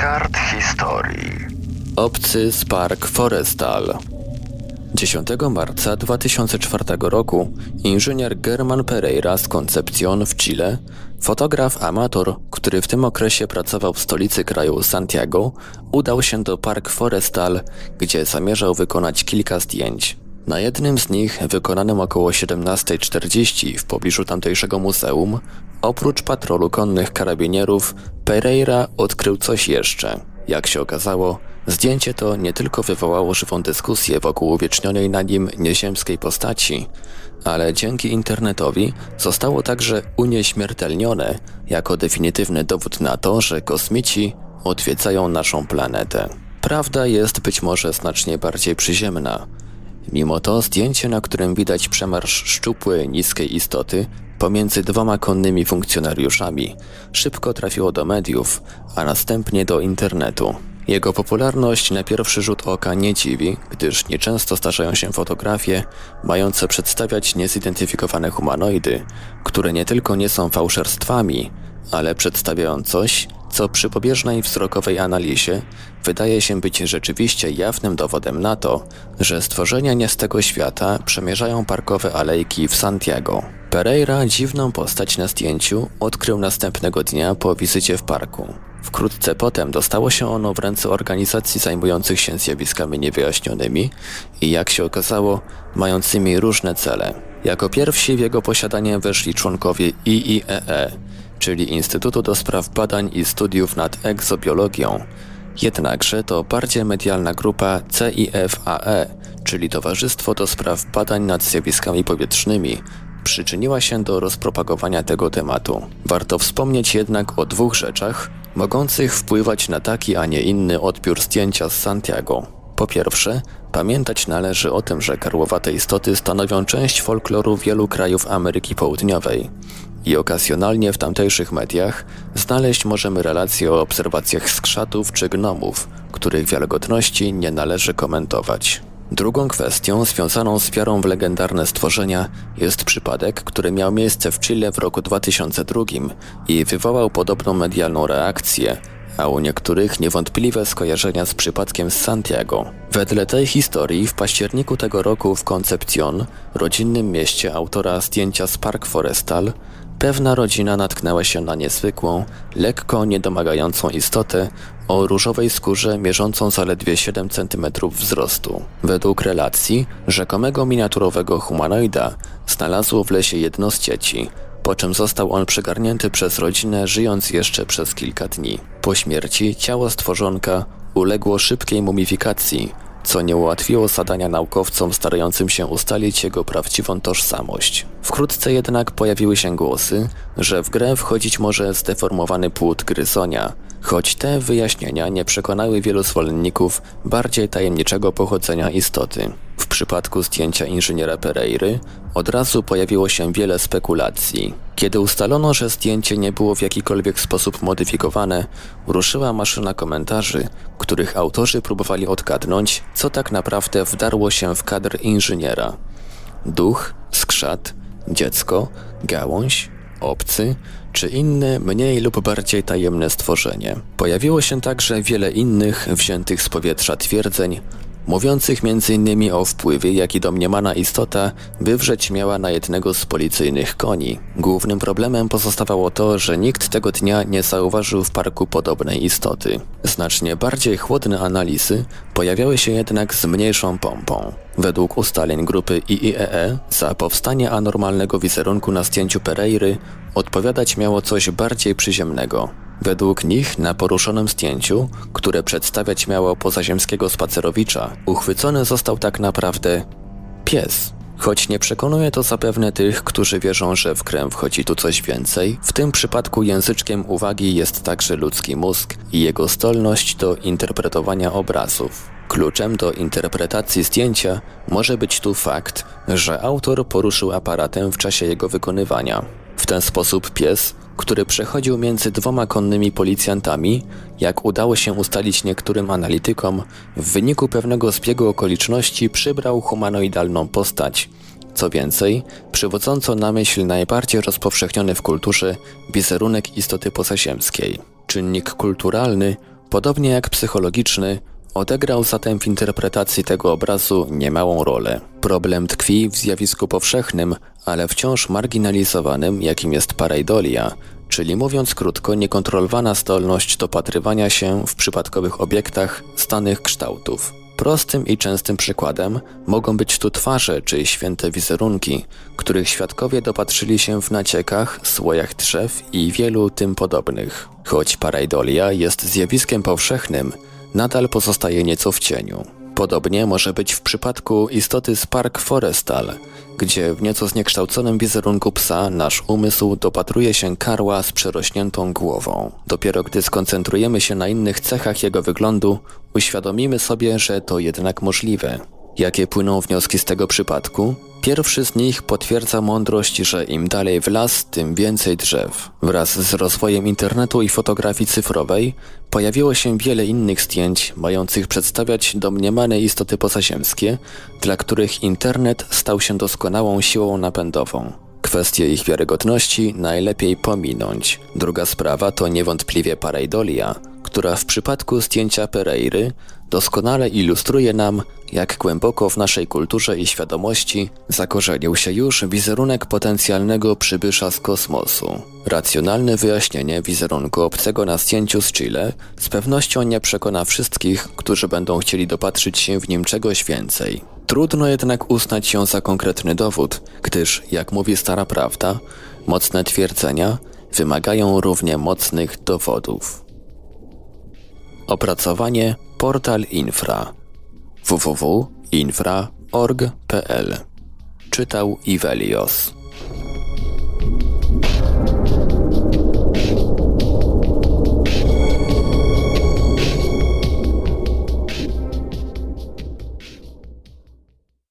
kart historii. Obcy z Park Forestal. 10 marca 2004 roku inżynier German Pereira z Concepcion w Chile, fotograf amator, który w tym okresie pracował w stolicy kraju Santiago, udał się do Park Forestal, gdzie zamierzał wykonać kilka zdjęć. Na jednym z nich, wykonanym około 17.40 w pobliżu tamtejszego muzeum, oprócz patrolu konnych karabinierów, Pereira odkrył coś jeszcze. Jak się okazało, zdjęcie to nie tylko wywołało żywą dyskusję wokół uwiecznionej na nim nieziemskiej postaci, ale dzięki internetowi zostało także unieśmiertelnione jako definitywny dowód na to, że kosmici odwiedzają naszą planetę. Prawda jest być może znacznie bardziej przyziemna. Mimo to zdjęcie, na którym widać przemarsz szczupłej, niskiej istoty pomiędzy dwoma konnymi funkcjonariuszami, szybko trafiło do mediów, a następnie do internetu. Jego popularność na pierwszy rzut oka nie dziwi, gdyż nieczęsto starzają się fotografie mające przedstawiać niezidentyfikowane humanoidy, które nie tylko nie są fałszerstwami, ale przedstawiają coś, co przy pobieżnej wzrokowej analizie wydaje się być rzeczywiście jawnym dowodem na to, że stworzenia nie z tego świata przemierzają parkowe alejki w Santiago. Pereira dziwną postać na zdjęciu odkrył następnego dnia po wizycie w parku. Wkrótce potem dostało się ono w ręce organizacji zajmujących się zjawiskami niewyjaśnionymi i jak się okazało, mającymi różne cele. Jako pierwsi w jego posiadanie weszli członkowie IIEE, czyli Instytutu do Spraw Badań i Studiów nad Egzobiologią. Jednakże to bardziej medialna grupa CIFAE, czyli Towarzystwo do Spraw Badań nad Zjawiskami Powietrznymi, przyczyniła się do rozpropagowania tego tematu. Warto wspomnieć jednak o dwóch rzeczach, mogących wpływać na taki, a nie inny odbiór zdjęcia z Santiago. Po pierwsze, pamiętać należy o tym, że karłowate istoty stanowią część folkloru wielu krajów Ameryki Południowej i okazjonalnie w tamtejszych mediach znaleźć możemy relacje o obserwacjach skrzatów czy gnomów, których wiarygodności nie należy komentować. Drugą kwestią związaną z wiarą w legendarne stworzenia jest przypadek, który miał miejsce w Chile w roku 2002 i wywołał podobną medialną reakcję, a u niektórych niewątpliwe skojarzenia z przypadkiem z Santiago. Wedle tej historii w październiku tego roku w Concepcion, rodzinnym mieście autora zdjęcia z Park Forestal, pewna rodzina natknęła się na niezwykłą, lekko niedomagającą istotę o różowej skórze mierzącą zaledwie 7 cm wzrostu. Według relacji, rzekomego miniaturowego humanoida znalazło w lesie jedno z dzieci, po czym został on przygarnięty przez rodzinę, żyjąc jeszcze przez kilka dni. Po śmierci ciało stworzonka uległo szybkiej mumifikacji, co nie ułatwiło zadania naukowcom starającym się ustalić jego prawdziwą tożsamość. Wkrótce jednak pojawiły się głosy, że w grę wchodzić może zdeformowany płód gryzonia, choć te wyjaśnienia nie przekonały wielu zwolenników bardziej tajemniczego pochodzenia istoty. Przypadku zdjęcia inżyniera Pereiry od razu pojawiło się wiele spekulacji. Kiedy ustalono, że zdjęcie nie było w jakikolwiek sposób modyfikowane, ruszyła maszyna komentarzy, których autorzy próbowali odgadnąć, co tak naprawdę wdarło się w kadr inżyniera. Duch, skrzat, dziecko, gałąź, obcy czy inne mniej lub bardziej tajemne stworzenie. Pojawiło się także wiele innych wziętych z powietrza twierdzeń, mówiących m.in. o wpływie, jaki domniemana istota wywrzeć miała na jednego z policyjnych koni. Głównym problemem pozostawało to, że nikt tego dnia nie zauważył w parku podobnej istoty. Znacznie bardziej chłodne analizy pojawiały się jednak z mniejszą pompą. Według ustaleń grupy IIEE za powstanie anormalnego wizerunku na zdjęciu Pereiry odpowiadać miało coś bardziej przyziemnego. Według nich na poruszonym zdjęciu, które przedstawiać miało pozaziemskiego spacerowicza, uchwycony został tak naprawdę pies. Choć nie przekonuje to zapewne tych, którzy wierzą, że w grę wchodzi tu coś więcej, w tym przypadku języczkiem uwagi jest także ludzki mózg i jego zdolność do interpretowania obrazów. Kluczem do interpretacji zdjęcia może być tu fakt, że autor poruszył aparatem w czasie jego wykonywania. W ten sposób pies który przechodził między dwoma konnymi policjantami, jak udało się ustalić niektórym analitykom, w wyniku pewnego zbiegu okoliczności przybrał humanoidalną postać. Co więcej, przywodząco na myśl najbardziej rozpowszechniony w kulturze wizerunek istoty pozaziemskiej. Czynnik kulturalny Podobnie jak psychologiczny, odegrał zatem w interpretacji tego obrazu niemałą rolę. Problem tkwi w zjawisku powszechnym, ale wciąż marginalizowanym, jakim jest pareidolia, czyli mówiąc krótko, niekontrolowana zdolność dopatrywania się w przypadkowych obiektach stanych kształtów. Prostym i częstym przykładem mogą być tu twarze czy święte wizerunki, których świadkowie dopatrzyli się w naciekach, słojach drzew i wielu tym podobnych. Choć pareidolia jest zjawiskiem powszechnym, nadal pozostaje nieco w cieniu. Podobnie może być w przypadku istoty Spark Forestal, gdzie w nieco zniekształconym wizerunku psa nasz umysł dopatruje się karła z przerośniętą głową. Dopiero gdy skoncentrujemy się na innych cechach jego wyglądu, uświadomimy sobie, że to jednak możliwe. Jakie płyną wnioski z tego przypadku? Pierwszy z nich potwierdza mądrość, że im dalej w las, tym więcej drzew. Wraz z rozwojem internetu i fotografii cyfrowej pojawiło się wiele innych zdjęć mających przedstawiać domniemane istoty pozaziemskie, dla których internet stał się doskonałą siłą napędową. Kwestię ich wiarygodności najlepiej pominąć. Druga sprawa to niewątpliwie pareidolia, która w przypadku zdjęcia Pereiry doskonale ilustruje nam, jak głęboko w naszej kulturze i świadomości zakorzenił się już wizerunek potencjalnego przybysza z kosmosu. Racjonalne wyjaśnienie wizerunku obcego na zdjęciu z Chile z pewnością nie przekona wszystkich, którzy będą chcieli dopatrzyć się w nim czegoś więcej. Trudno jednak uznać się za konkretny dowód, gdyż, jak mówi stara prawda, mocne twierdzenia wymagają równie mocnych dowodów. Opracowanie Portal Infra. Www.infra.org.pl Czytał Ivelios